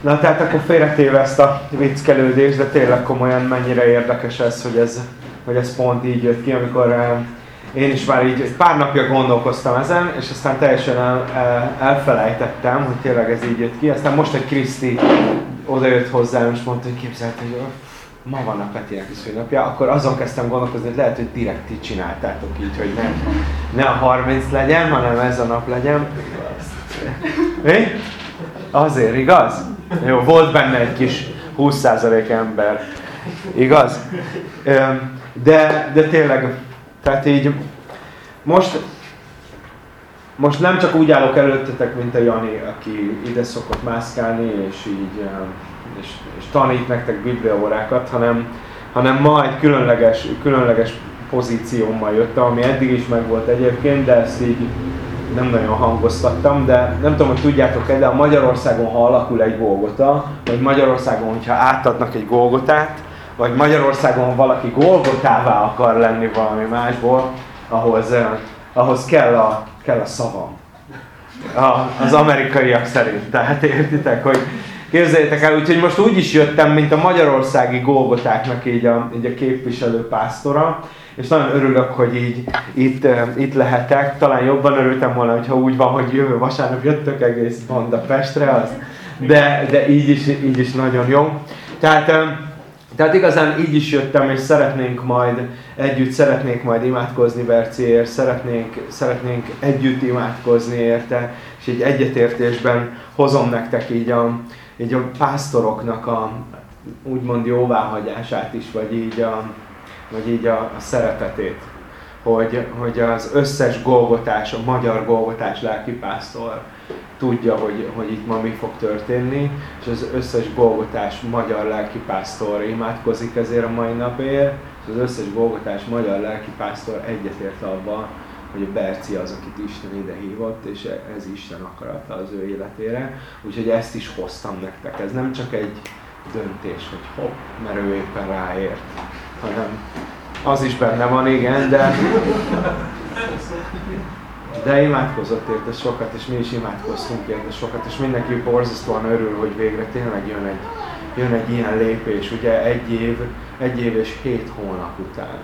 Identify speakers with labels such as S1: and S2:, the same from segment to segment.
S1: Na tehát akkor félretéve ezt a vicckelődést, de tényleg komolyan mennyire érdekes ez, hogy ez, hogy ez pont így jött ki, amikor eh, én is már így pár napja gondolkoztam ezen, és aztán teljesen el, el, elfelejtettem, hogy tényleg ez így jött ki. Aztán most egy Kriszti odajött hozzám, és mondta, hogy képzelt, hogy ma van a Petinek is szülinapja, akkor azon kezdtem gondolkozni, hogy lehet, hogy direkt ti csináltátok így, hogy nem, ne a 30 legyen, hanem ez a nap legyen. Mi? Azért, igaz? Jó, volt benne egy kis 20% ember. Igaz? De, de tényleg, tehát így most, most nem csak úgy állok előttetek, mint a Jani, aki ide szokott mászkálni, és így és, és tanít nektek bibliaórákat, hanem, hanem ma egy különleges, különleges pozíciómmal jöttem, ami eddig is megvolt egyébként, de ezt így nem nagyon hangoztattam, de nem tudom, hogy tudjátok-e, de a Magyarországon, ha alakul egy Golgota, vagy Magyarországon, hogyha átadnak egy Golgotát, vagy Magyarországon valaki Golgotává akar lenni valami másból, ahhoz, ahhoz kell, a, kell a szavam. A, az amerikaiak szerint. Tehát értitek, hogy képzeljétek el, úgyhogy most úgy is jöttem, mint a magyarországi Golgotáknak így a, így a képviselő pásztora, és nagyon örülök, hogy így itt, itt lehetek. Talán jobban örültem volna, hogyha úgy van, hogy jövő vasárnap jöttök egész banda Pestre, az, de, de így, is, így is nagyon jó. Tehát, tehát igazán így is jöttem, és szeretnénk majd együtt, szeretnék majd imádkozni Berciért, szeretnénk, szeretnénk együtt imádkozni érte, és így egyetértésben hozom nektek így a, így a pásztoroknak a úgymond jóváhagyását is, vagy így a, vagy így a, a szeretetét, hogy, hogy az összes golgotás, a magyar golgotás lelkipásztor tudja, hogy, hogy itt ma mi fog történni, és az összes golgotás magyar lelkipásztor imádkozik ezért a mai napért, és az összes golgotás magyar lelkipásztor egyetért abban, hogy a Berci az, akit Isten ide hívott, és ez Isten akarata az ő életére. Úgyhogy ezt is hoztam nektek. Ez nem csak egy döntés, hogy hopp, mert ő éppen ráért, hanem az is benne van, igen, de de imádkozott érte sokat, és mi is imádkoztunk érte sokat, és mindenki borzasztóan örül, hogy végre tényleg jön egy, jön egy ilyen lépés, ugye egy év, egy év és hét hónap után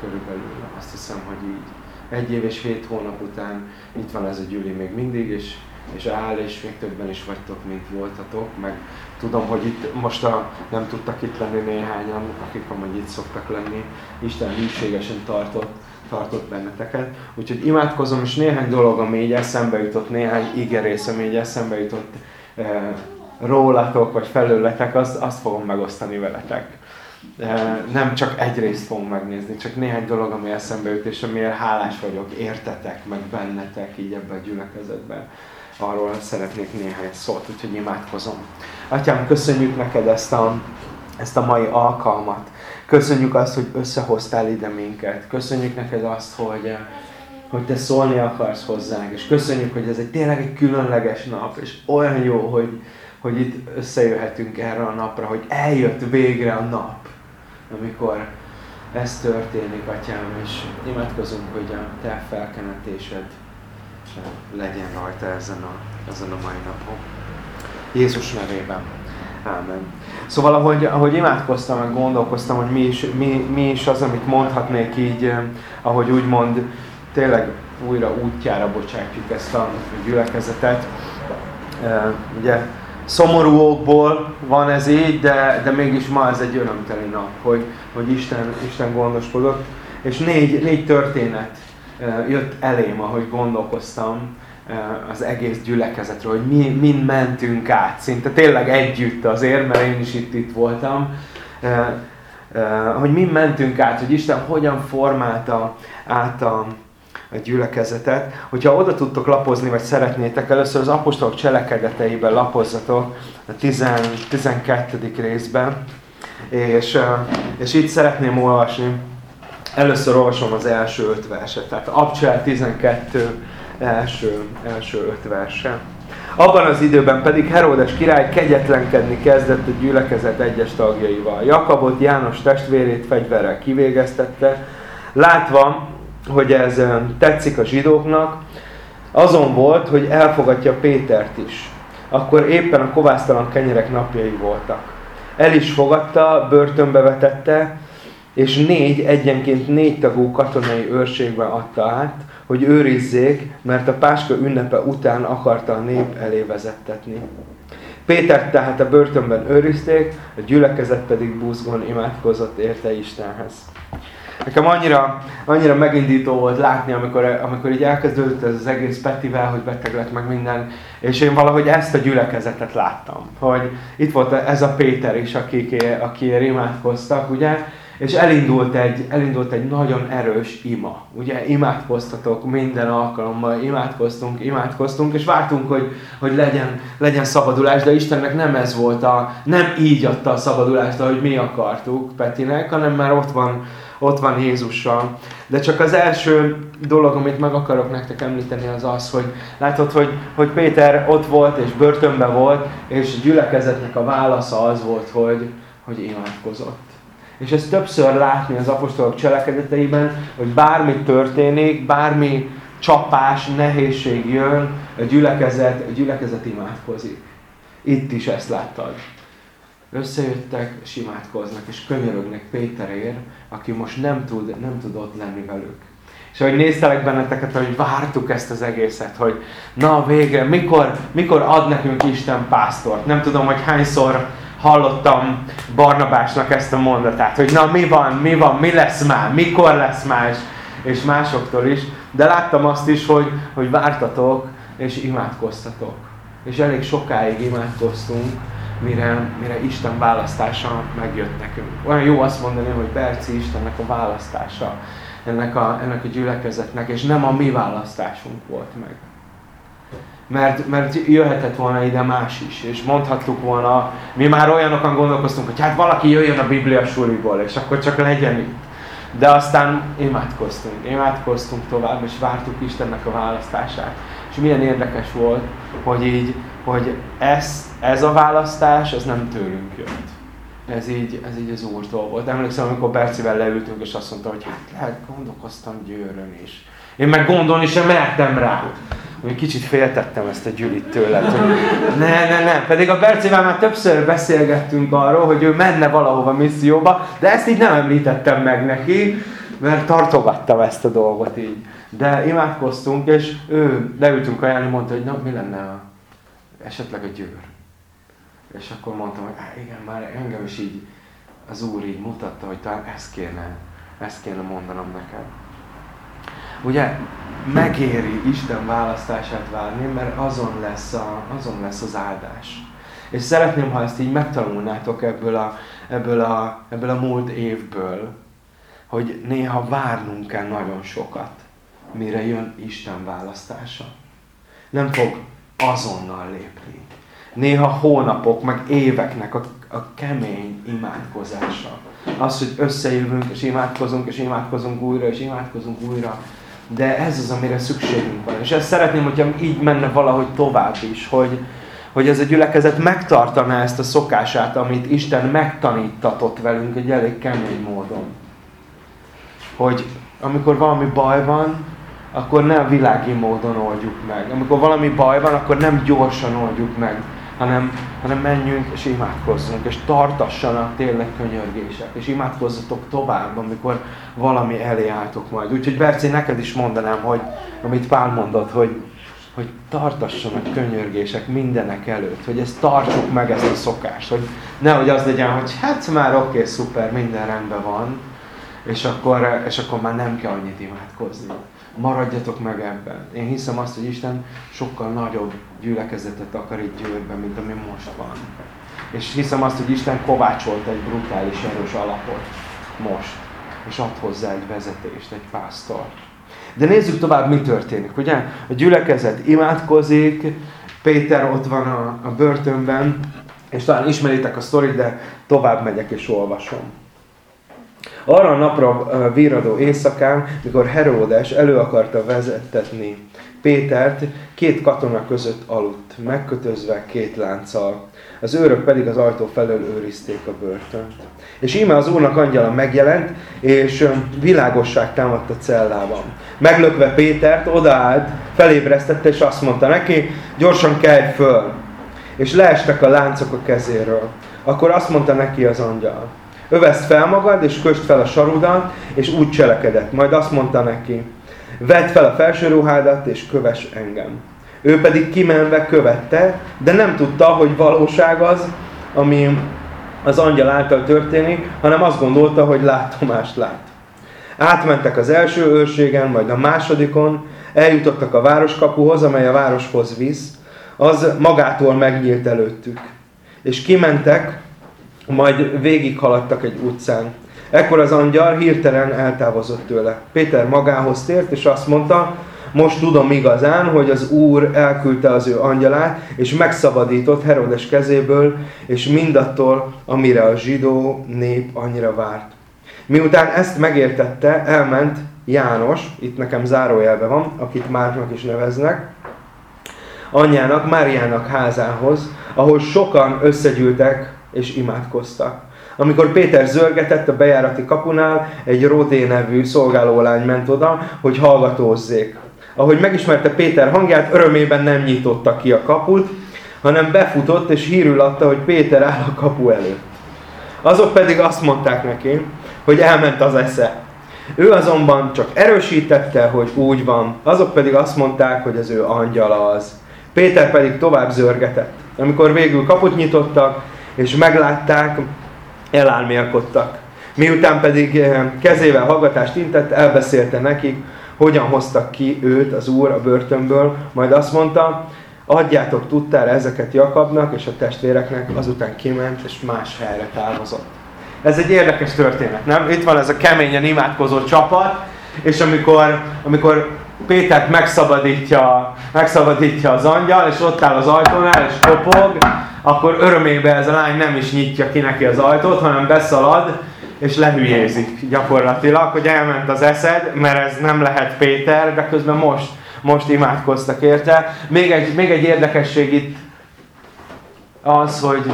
S1: körülbelül, azt hiszem, hogy így. Egy év és hét hónap után itt van ez a gyűli még mindig, és és áll, és még többen is vagytok, mint voltatok, meg tudom, hogy itt most a, nem tudtak itt lenni néhányan, akik amúgy itt szoktak lenni. Isten hűségesen tartott, tartott benneteket. Úgyhogy imádkozom, és néhány dolog, ami így eszembe jutott, néhány igerész, ami így eszembe jutott e, rólatok, vagy felőletek, azt, azt fogom megosztani veletek. E, nem csak egy részt fogom megnézni, csak néhány dolog, ami eszembe jut, és amiért hálás vagyok, értetek, meg bennetek így ebben a gyülekezetben arról szeretnék néhány szót, úgyhogy imádkozom. Atyám, köszönjük neked ezt a, ezt a mai alkalmat. Köszönjük azt, hogy összehoztál ide minket. Köszönjük neked azt, hogy, hogy te szólni akarsz hozzánk. És köszönjük, hogy ez egy tényleg egy különleges nap, és olyan jó, hogy, hogy itt összejöhetünk erre a napra, hogy eljött végre a nap, amikor ez történik, Atyám, és imádkozunk, hogy a Te felkenetésed legyen rajta ezen a, ezen a mai napon. Jézus nevében. Amen. Szóval ahogy, ahogy imádkoztam, meg gondolkoztam, hogy mi is, mi, mi is az, amit mondhatnék így, eh, ahogy úgy mond, tényleg újra útjára bocsátjuk ezt a gyülekezetet. Eh, ugye szomorú okból van ez így, de, de mégis ma ez egy örömteli nap, hogy, hogy Isten, Isten gondoskodott. És négy, négy történet jött elém, ahogy gondolkoztam az egész gyülekezetről, hogy mi mind mentünk át, szinte tényleg együtt azért, mert én is itt, itt voltam, hogy mi mentünk át, hogy Isten hogyan formálta át a, a gyülekezetet. Hogyha oda tudtok lapozni, vagy szeretnétek, először az apostolok cselekedeteiben lapozzatok a 10, 12. részben, és, és itt szeretném olvasni Először olvasom az első öt verset, tehát Abcsel 12 első, első öt verse. Abban az időben pedig Heródes király kegyetlenkedni kezdett a gyülekezet egyes tagjaival. Jakabot, János testvérét fegyverrel kivégeztette, látva, hogy ez tetszik a zsidóknak, azon volt, hogy elfogadja Pétert is. akkor éppen a kovásztalan kenyerek napjai voltak. El is fogadta, börtönbe vetette, és négy, egyenként négy tagú katonai őrségben adta át, hogy őrizzék, mert a Páska ünnepe után akarta a nép elé vezettetni. Pétert tehát a börtönben őrizték, a gyülekezet pedig búzgon imádkozott érte Istenhez. Nekem annyira, annyira megindító volt látni, amikor, amikor így elkezdődött ez az egész Petivel, hogy beteg lett meg minden, és én valahogy ezt a gyülekezetet láttam, hogy itt volt ez a Péter is, akik, akik imádkoztak, ugye, és elindult egy, elindult egy nagyon erős ima. Ugye imádkoztatok minden alkalommal, imádkoztunk, imádkoztunk, és vártunk, hogy, hogy legyen, legyen szabadulás, de Istennek nem ez volt a, nem így adta a szabadulást, ahogy mi akartuk Petinek, hanem már ott van, ott van Jézussal. De csak az első dolog, amit meg akarok nektek említeni, az az, hogy látod, hogy, hogy Péter ott volt, és börtönben volt, és gyülekezetnek a válasza az volt, hogy, hogy imádkozott. És ezt többször látni az apostolok cselekedeteiben, hogy bármi történik, bármi csapás, nehézség jön, a gyülekezet, a gyülekezet imádkozik. Itt is ezt láttad. Összejöttek, és imádkoznak, és könyörögnek Péterért, aki most nem tud, nem tud ott lenni velük. És ahogy néztelek benneteket, hogy vártuk ezt az egészet, hogy na végre, mikor, mikor ad nekünk Isten pásztort. Nem tudom, hogy hányszor hallottam Barnabásnak ezt a mondatát, hogy na mi van, mi van, mi lesz már, mikor lesz más, és másoktól is. De láttam azt is, hogy, hogy vártatok, és imádkoztatok. És elég sokáig imádkoztunk, mire, mire Isten választása megjött nekünk. Olyan jó azt mondani, hogy Berci Istennek a választása ennek a, ennek a gyülekezetnek, és nem a mi választásunk volt meg mert, mert jöhetett volna ide más is, és mondhattuk volna, mi már olyanokan gondolkoztunk, hogy hát valaki jöjjön a Biblia suliból, és akkor csak legyen itt. De aztán imádkoztunk, imádkoztunk tovább, és vártuk Istennek a választását. És milyen érdekes volt, hogy így, hogy ez, ez a választás, ez nem tőlünk jött. Ez így, ez így az Úrtól volt. Emlékszem, amikor Bercivel leültünk, és azt mondta, hogy hát lehet, gondolkoztam győrön is. Én meg gondolni sem mertem rá kicsit féltettem ezt a Gyülit tőle. ne, ne, ne. Pedig a Bercivel már többször beszélgettünk arról, hogy ő menne valahova misszióba, de ezt így nem említettem meg neki, mert tartogattam ezt a dolgot így. De imádkoztunk, és ő leültünk ajánlni, mondta, hogy na, mi lenne a, esetleg a győr. És akkor mondtam, hogy igen, már engem is így az Úr így mutatta, hogy talán ezt kéne, ezt kéne mondanom neked. Ugye megéri Isten választását várni, mert azon lesz, a, azon lesz az áldás. És szeretném, ha ezt így megtanulnátok ebből a, ebből, a, ebből a múlt évből, hogy néha várnunk kell nagyon sokat, mire jön Isten választása. Nem fog azonnal lépni. Néha hónapok, meg éveknek a, a kemény imádkozása. Az, hogy összejövünk, és imádkozunk, és imádkozunk újra, és imádkozunk újra, de ez az, amire szükségünk van. És ezt szeretném, hogyha így menne valahogy tovább is, hogy, hogy ez a gyülekezet megtartaná ezt a szokását, amit Isten megtanítatott velünk egy elég kemény módon. Hogy amikor valami baj van, akkor nem világi módon oldjuk meg. Amikor valami baj van, akkor nem gyorsan oldjuk meg, hanem, hanem menjünk és imádkozzunk, és tartassanak tényleg könyörgések, és imádkozzatok tovább, amikor valami elé álltok majd. Úgyhogy Berci, neked is mondanám, hogy amit Pál mondott, hogy, hogy tartassanak könyörgések mindenek előtt, hogy ezt tartsuk meg, ezt a szokást, hogy nehogy az legyen, hogy hát már oké, okay, szuper, minden rendben van, és akkor, és akkor már nem kell annyit imádkozni. Maradjatok meg ebben. Én hiszem azt, hogy Isten sokkal nagyobb gyülekezetet akar itt győrben, mint ami most van. És hiszem azt, hogy Isten kovácsolt egy brutális erős alapot most. És ad hozzá egy vezetést, egy pásztor. De nézzük tovább, mi történik. Ugye a gyülekezet imádkozik, Péter ott van a, a börtönben, és talán ismeritek a sztorit, de tovább megyek és olvasom. Arra a napra víradó éjszakán, mikor Heródes elő akarta vezettetni Pétert, két katona között aludt, megkötözve két lánccal. Az őrök pedig az ajtó felől őrizték a börtönt. És íme az úrnak angyala megjelent, és világosság támadt a cellában. Meglökve Pétert, odaállt, felébresztette, és azt mondta neki, gyorsan kelj föl. és leestek a láncok a kezéről. Akkor azt mondta neki az angyal, öveszt fel magad, és köst fel a sarudat, és úgy cselekedett. Majd azt mondta neki, vedd fel a felső ruhádat, és köves engem. Ő pedig kimenve követte, de nem tudta, hogy valóság az, ami az angyal által történik, hanem azt gondolta, hogy látomást lát. Átmentek az első őrségen, majd a másodikon, eljutottak a városkapuhoz, amely a városhoz visz, az magától megnyílt előttük. És kimentek, majd végighaladtak egy utcán. Ekkor az angyal hirtelen eltávozott tőle. Péter magához tért, és azt mondta, most tudom igazán, hogy az Úr elküldte az ő angyalát, és megszabadított Herodes kezéből, és mindattól, amire a zsidó nép annyira várt. Miután ezt megértette, elment János, itt nekem zárójelbe van, akit Márknak is neveznek, anyjának, Máriának házához, ahol sokan összegyűltek és imádkoztak. Amikor Péter zörgetett a bejárati kapunál, egy Rodé nevű szolgálólány ment oda, hogy hallgatózzék. Ahogy megismerte Péter hangját, örömében nem nyitotta ki a kaput, hanem befutott és hírül adta, hogy Péter áll a kapu előtt. Azok pedig azt mondták neki, hogy elment az esze. Ő azonban csak erősítette, hogy úgy van. Azok pedig azt mondták, hogy az ő angyala az. Péter pedig tovább zörgetett. Amikor végül kaput nyitottak, és meglátták, elálmélkodtak. Miután pedig eh, kezével hallgatást intett, elbeszélte nekik, hogyan hoztak ki őt az Úr a börtönből, majd azt mondta, adjátok tudtára ezeket Jakabnak és a testvéreknek, azután kiment és más helyre távozott. Ez egy érdekes történet, nem? Itt van ez a keményen imádkozó csapat, és amikor, amikor Pétert megszabadítja, megszabadítja az angyal, és ott áll az ajtónál, és kopog, akkor örömébe ez a lány nem is nyitja ki neki az ajtót, hanem beszalad, és lehülyézik gyakorlatilag, hogy elment az eszed, mert ez nem lehet Péter, de közben most, most imádkoztak érte. Még egy, még egy érdekesség itt az, hogy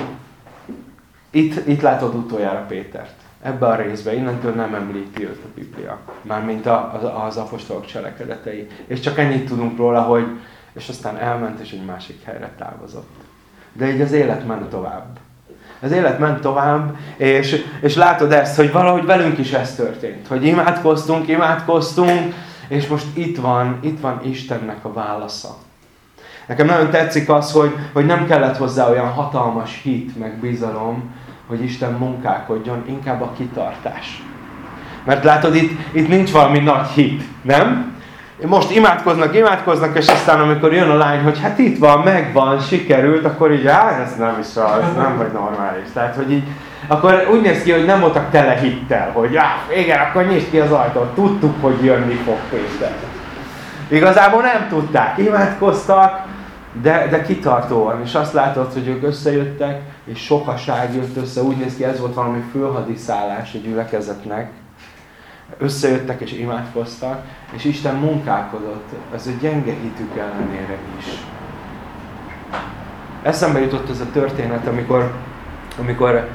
S1: itt, itt látod utoljára Pétert. Ebbe a részbe, innentől nem említi őt a Biblia. Mármint az, az apostolok cselekedetei. És csak ennyit tudunk róla, hogy és aztán elment és egy másik helyre távozott. De így az élet ment tovább. Az élet ment tovább, és, és látod ezt, hogy valahogy velünk is ez történt. Hogy imádkoztunk, imádkoztunk, és most itt van, itt van Istennek a válasza. Nekem nagyon tetszik az, hogy, hogy nem kellett hozzá olyan hatalmas hit, meg bizalom, hogy Isten munkálkodjon, inkább a kitartás. Mert látod, itt, itt nincs valami nagy hit, nem? most imádkoznak, imádkoznak, és aztán amikor jön a lány, hogy hát itt van, megvan, sikerült, akkor így, á, ez nem is az, nem vagy normális. Tehát, hogy így, akkor úgy néz ki, hogy nem voltak tele hittel, hogy á, igen, akkor nyisd ki az ajtót, tudtuk, hogy jönni fog Péter. Igazából nem tudták, imádkoztak, de, de kitartóan, és azt látod, hogy ők összejöttek, és sokaság jött össze, úgy néz ki, ez volt valami főhadiszállás a gyülekezetnek, összejöttek és imádkoztak, és Isten munkálkodott az a gyenge hitük ellenére is. Eszembe jutott ez a történet, amikor, amikor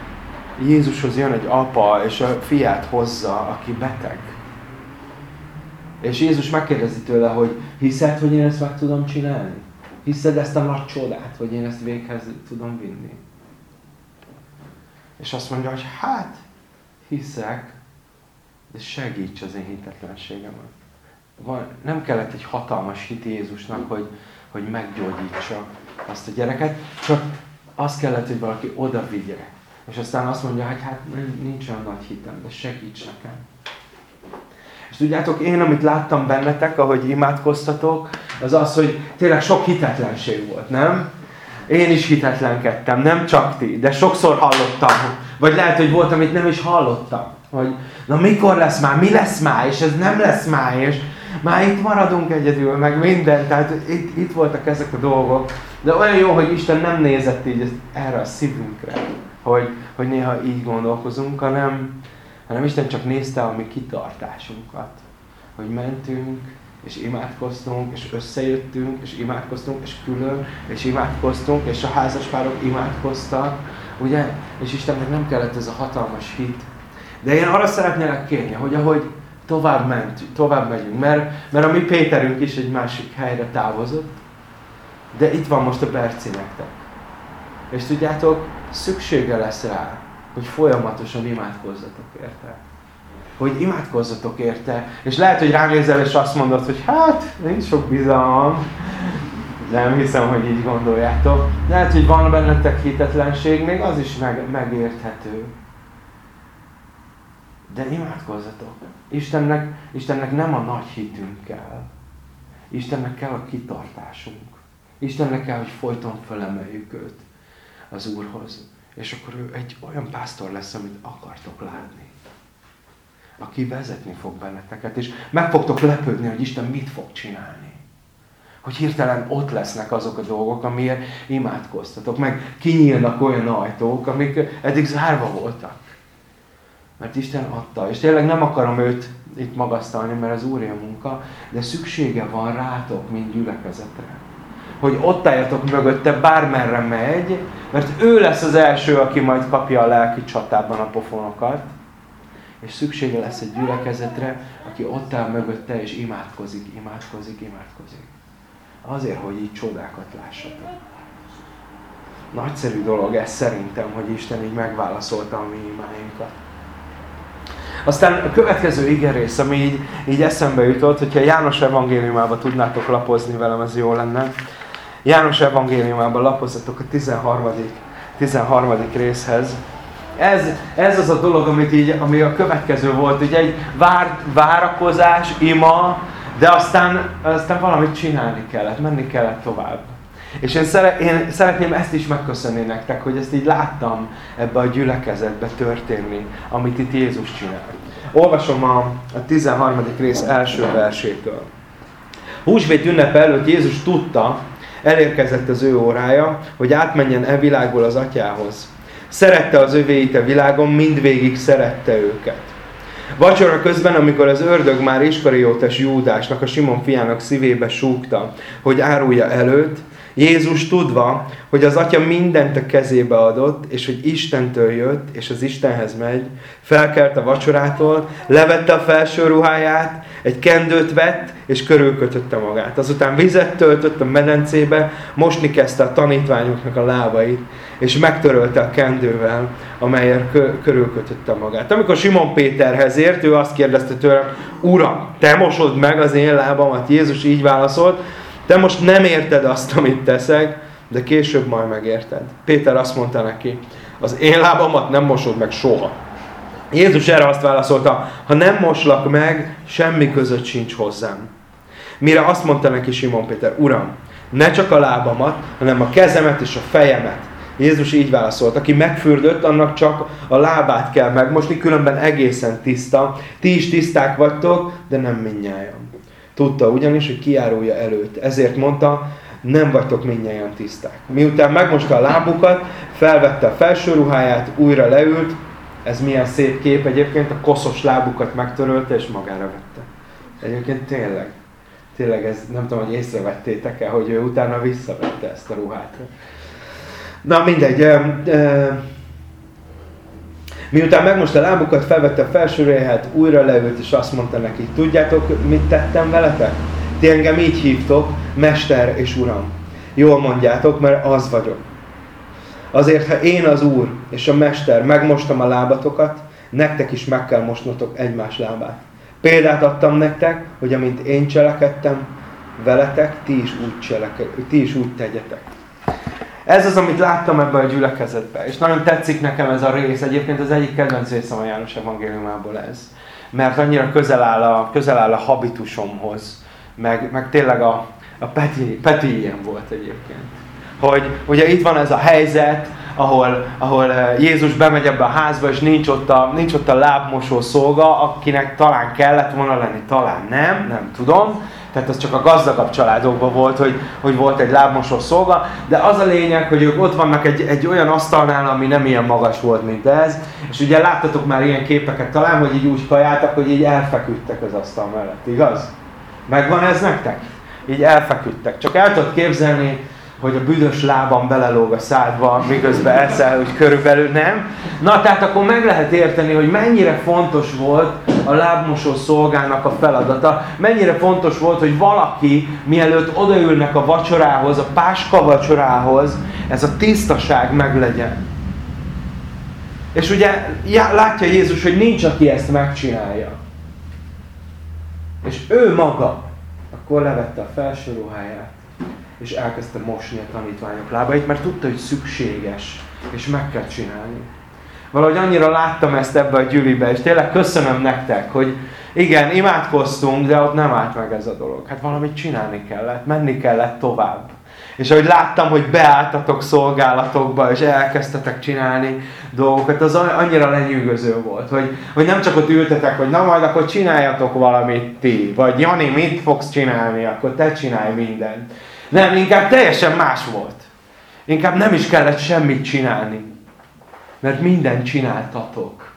S1: Jézushoz jön egy apa, és a fiát hozza, aki beteg. És Jézus megkérdezi tőle, hogy hiszed, hogy én ezt meg tudom csinálni? Hiszed ezt a nagy csodát, hogy én ezt véghez tudom vinni? És azt mondja, hogy hát, hiszek, de segíts az én hitetlenségemet. Van, nem kellett egy hatalmas hit Jézusnak, hogy, hogy meggyógyítsa azt a gyereket, csak az kellett, hogy valaki oda vigye. És aztán azt mondja, hogy hát nincs olyan nagy hitem, de segíts nekem. És tudjátok, én, amit láttam bennetek, ahogy imádkoztatok, az az, hogy tényleg sok hitetlenség volt, nem? Én is hitetlenkedtem, nem csak ti, de sokszor hallottam. Vagy lehet, hogy volt, amit nem is hallottam hogy na mikor lesz már, mi lesz már, és ez nem lesz már, és már itt maradunk egyedül, meg minden, tehát itt, itt voltak ezek a dolgok. De olyan jó, hogy Isten nem nézett így erre a szívünkre, hogy, hogy néha így gondolkozunk, hanem, hanem Isten csak nézte a mi kitartásunkat. Hogy mentünk, és imádkoztunk, és összejöttünk, és imádkoztunk, és külön, és imádkoztunk, és a házaspárok imádkoztak, ugye? És Istennek nem kellett ez a hatalmas hit, de én arra szeretnélek kérni, hogy ahogy tovább, ment, tovább megyünk, mert, mert a mi Péterünk is egy másik helyre távozott, de itt van most a Berci nektek. És tudjátok, szüksége lesz rá, hogy folyamatosan imádkozzatok érte. Hogy imádkozzatok érte. És lehet, hogy rám nézel, és azt mondod, hogy hát, nincs sok bizalmam. Nem hiszem, hogy így gondoljátok. Lehet, hogy van bennetek hitetlenség, még az is meg, megérthető. De imádkozzatok. Istennek, Istennek nem a nagy hitünk kell. Istennek kell a kitartásunk. Istennek kell, hogy folyton felemeljük őt az Úrhoz. És akkor ő egy olyan pásztor lesz, amit akartok látni. Aki vezetni fog benneteket, és meg fogtok lepődni, hogy Isten mit fog csinálni. Hogy hirtelen ott lesznek azok a dolgok, amiért imádkoztatok, meg kinyílnak olyan ajtók, amik eddig zárva voltak. Mert Isten adta, és tényleg nem akarom őt itt magasztalni, mert az Úr a munka, de szüksége van rátok, mint gyülekezetre hogy ott álljatok mögötte, bármerre megy, mert ő lesz az első, aki majd kapja a lelki csatában a pofonokat, és szüksége lesz egy gyülekezetre, aki ott áll mögötte, és imádkozik, imádkozik, imádkozik. Azért, hogy így csodákat lássatok. Nagyszerű dolog ez szerintem, hogy Isten így megválaszolta a mi imáinkat. Aztán a következő igerész, ami így, így eszembe jutott, hogyha János evangéliumába tudnátok lapozni velem, ez jó lenne. János evangéliumában lapozzatok a 13. 13. részhez. Ez, ez az a dolog, amit így, ami a következő volt, ugye egy vár, várakozás, ima, de aztán, aztán valamit csinálni kellett, menni kellett tovább. És én, szere, én szeretném ezt is megköszönni nektek, hogy ezt így láttam ebbe a gyülekezetbe történni, amit itt Jézus csinál. Olvasom a, a 13. rész első versétől. Húsvét ünnepe előtt Jézus tudta, Elérkezett az ő órája, hogy átmenjen e világból az atyához. Szerette az övéit a világon, mindvégig szerette őket. Vacsora közben, amikor az ördög már Iskariótes Júdásnak, a Simon fiának szívébe súgta, hogy árulja előtt, Jézus tudva, hogy az Atya mindent a kezébe adott, és hogy Istentől jött, és az Istenhez megy, felkelt a vacsorától, levette a felső ruháját, egy kendőt vett, és körülkötötte magát. Azután vizet töltött a medencébe, mosni kezdte a tanítványoknak a lábait, és megtörölte a kendővel, amelyel körülkötötte magát. Amikor Simon Péterhez ért, ő azt kérdezte tőle, Uram, te mosod meg az én lábamat? Jézus így válaszolt, te most nem érted azt, amit teszek, de később majd megérted. Péter azt mondta neki, az én lábamat nem mosod meg soha. Jézus erre azt válaszolta, ha nem moslak meg, semmi között sincs hozzám. Mire azt mondta neki Simon Péter, Uram, ne csak a lábamat, hanem a kezemet és a fejemet. Jézus így válaszolt, aki megfürdött, annak csak a lábát kell megmosni, különben egészen tiszta. Ti is tiszták vagytok, de nem minnyáján. Tudta ugyanis, hogy kiárulja előtt. Ezért mondta, nem vagytok minnyáján tiszták. Miután megmosta a lábukat, felvette a felső ruháját, újra leült, ez milyen szép kép egyébként, a koszos lábukat megtörölte és magára vette. Egyébként tényleg, tényleg ez, nem tudom, hogy észrevettétek-e, hogy ő utána visszavette ezt a ruhát. Na mindegy, Miután megmosta lábukat, felvette a felső újra leült, és azt mondta neki, tudjátok, mit tettem veletek? Ti engem így hívtok, Mester és Uram. Jól mondjátok, mert az vagyok. Azért, ha én az Úr és a Mester megmostam a lábatokat, nektek is meg kell mosnotok egymás lábát. Példát adtam nektek, hogy amint én cselekedtem, veletek, ti is úgy, cseleke, ti is úgy tegyetek. Ez az, amit láttam ebben a gyülekezetben. És nagyon tetszik nekem ez a rész. Egyébként az egyik kedvenc részem a János evangéliumából ez. Mert annyira közel áll a, közel áll a habitusomhoz. Meg, meg tényleg a, a Peti, Peti ilyen volt egyébként. Hogy ugye itt van ez a helyzet, ahol, ahol eh, Jézus bemegy ebbe a házba, és nincs ott, a, nincs ott a lábmosó szolga, akinek talán kellett volna lenni, talán nem, nem tudom tehát az csak a gazdagabb családokban volt, hogy, hogy volt egy lábmosó szolga, de az a lényeg, hogy ők ott vannak egy, egy olyan asztalnál, ami nem ilyen magas volt, mint ez, és ugye láttatok már ilyen képeket talán, hogy így úgy kajáltak, hogy így elfeküdtek az asztal mellett, igaz? Megvan ez nektek? Így elfeküdtek. Csak el tudod képzelni, hogy a büdös lábam belelóg a szádba, miközben eszel, hogy körülbelül nem. Na, tehát akkor meg lehet érteni, hogy mennyire fontos volt a lábmosó szolgának a feladata, mennyire fontos volt, hogy valaki, mielőtt odaülnek a vacsorához, a páska vacsorához, ez a tisztaság meglegyen. És ugye látja Jézus, hogy nincs, aki ezt megcsinálja. És ő maga akkor levette a felső ruháját, és elkezdte mosni a tanítványok lábait, mert tudta, hogy szükséges, és meg kell csinálni. Valahogy annyira láttam ezt ebbe a gyűlibe, és tényleg köszönöm nektek, hogy igen, imádkoztunk, de ott nem állt meg ez a dolog. Hát valamit csinálni kellett, menni kellett tovább. És ahogy láttam, hogy beálltatok szolgálatokba, és elkezdtetek csinálni dolgokat, az annyira lenyűgöző volt, hogy, hogy nem csak ott ültetek, hogy na majd akkor csináljatok valamit ti, vagy Jani, mit fogsz csinálni, akkor te csinálj mindent. Nem, inkább teljesen más volt. Inkább nem is kellett semmit csinálni. Mert mindent csináltatok.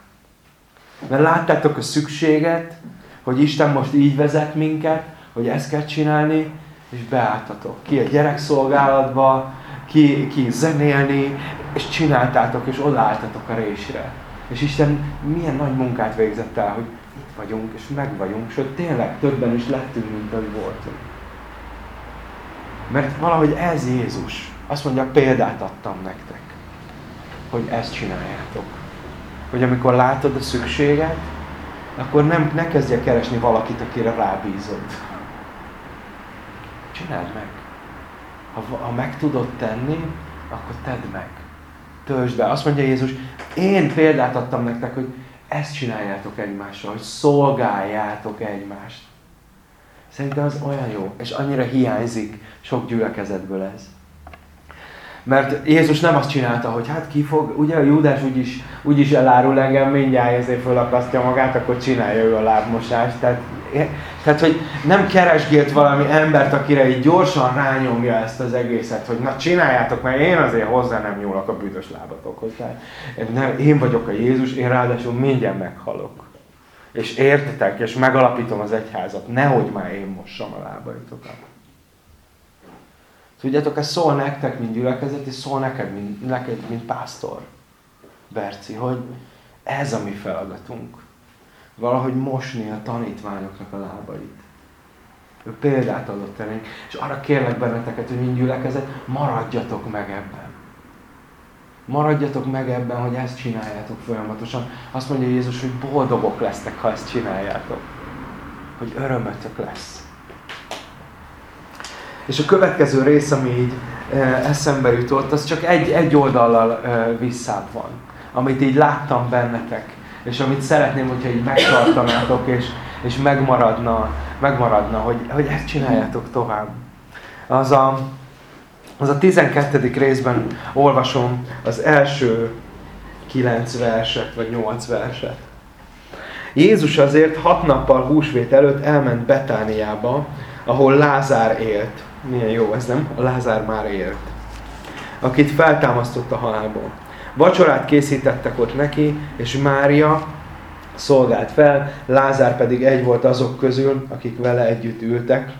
S1: Mert láttátok a szükséget, hogy Isten most így vezet minket, hogy ezt kell csinálni, és beálltatok. Ki a gyerekszolgálatba, ki, ki zenélni, és csináltátok, és odaálltatok a résre. És Isten milyen nagy munkát végzett el, hogy itt vagyunk, és meg vagyunk, sőt tényleg többen is lettünk, mint ahogy voltunk. Mert valahogy ez Jézus. Azt mondja, példát adtam nektek, hogy ezt csináljátok. Hogy amikor látod a szükséget, akkor nem, ne kezdje keresni valakit, akire rábízod Csináld meg. Ha, ha meg tudod tenni, akkor tedd meg. Töltsd be. Azt mondja Jézus, én példát adtam nektek, hogy ezt csináljátok egymással, hogy szolgáljátok egymást. Szerintem az olyan jó, és annyira hiányzik sok gyülekezetből ez. Mert Jézus nem azt csinálta, hogy hát ki fog, ugye a Júdás úgyis, úgyis elárul engem, mindjárt ezért fölakasztja magát, akkor csinálja ő a lábmosást. Tehát, tehát, hogy nem keresgélt valami embert, akire így gyorsan rányomja ezt az egészet, hogy na csináljátok, mert én azért hozzá nem nyúlok a büdös lábatokhoz. Tehát, nem, én vagyok a Jézus, én ráadásul mindjárt meghalok. És értetek, és megalapítom az egyházat, nehogy már én mossam a lábaitokat. Tudjátok, ez szól nektek, mint gyülekezet, és szól neked, mint, neked, mint pásztor. Berci, hogy ez a mi feladatunk. Valahogy mosni a tanítványoknak a lábait. Ő példát adott elénk, és arra kérlek benneteket, hogy mint gyülekezet, maradjatok meg ebben. Maradjatok meg ebben, hogy ezt csináljátok folyamatosan. Azt mondja Jézus, hogy boldogok lesztek, ha ezt csináljátok. Hogy örömötök lesz. És a következő rész, ami így eszembe jutott, az csak egy, egy oldallal visszább van. Amit így láttam bennetek, és amit szeretném, hogyha így megtartanátok, és, és megmaradna, megmaradna hogy, hogy ezt csináljátok tovább. Az a, az a 12. részben olvasom az első kilenc verset, vagy nyolc verset. Jézus azért hat nappal húsvét előtt elment Betániába, ahol Lázár élt. Milyen jó ez, nem? A Lázár már élt. Akit feltámasztott a halálból. Vacsorát készítettek ott neki, és Mária szolgált fel, Lázár pedig egy volt azok közül, akik vele együtt ültek.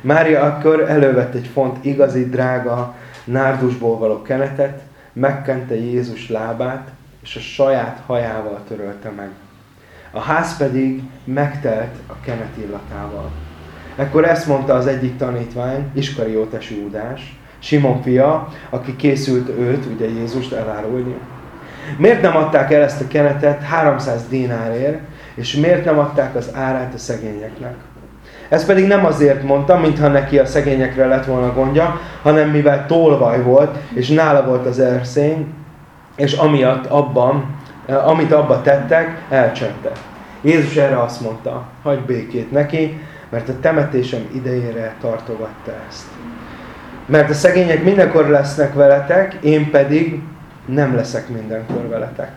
S1: Mária akkor elővett egy font igazi, drága, nárdusból való kenetet, megkente Jézus lábát, és a saját hajával törölte meg. A ház pedig megtelt a kenet illatával. Ekkor ezt mondta az egyik tanítvány, Iskariótes Júdás, Simon fia, aki készült őt, ugye Jézust elárulni. Miért nem adták el ezt a kenetet 300 dinárért, és miért nem adták az árát a szegényeknek? Ez pedig nem azért mondta, mintha neki a szegényekre lett volna gondja, hanem mivel tolvaj volt, és nála volt az erszény, és amiatt abban, eh, amit abba tettek, elcsente. Jézus erre azt mondta, hagyj békét neki, mert a temetésem idejére tartogatta ezt. Mert a szegények mindenkor lesznek veletek, én pedig nem leszek mindenkor veletek.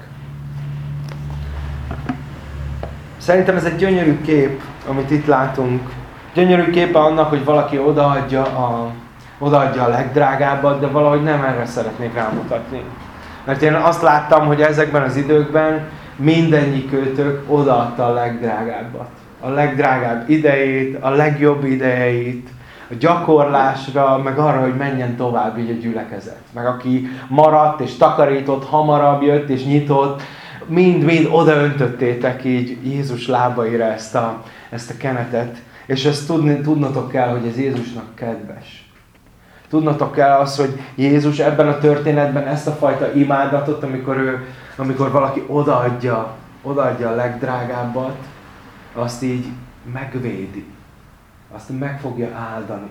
S1: Szerintem ez egy gyönyörű kép, amit itt látunk. Gyönyörű kép annak, hogy valaki odaadja a, odaadja a legdrágábbat, de valahogy nem erre szeretnék rámutatni. Mert én azt láttam, hogy ezekben az időkben mindennyi kötök odaadta a legdrágábbat a legdrágább idejét, a legjobb idejeit, a gyakorlásra, meg arra, hogy menjen tovább így a gyülekezet. Meg aki maradt és takarított, hamarabb jött és nyitott, mind-mind odaöntöttétek így Jézus lábaira ezt a, ezt a kenetet, és ezt tudni, tudnotok kell, hogy ez Jézusnak kedves. Tudnotok kell az, hogy Jézus ebben a történetben ezt a fajta imádatot, amikor, ő, amikor valaki odaadja, odaadja a legdrágábbat, azt így megvédi. Azt meg fogja áldani.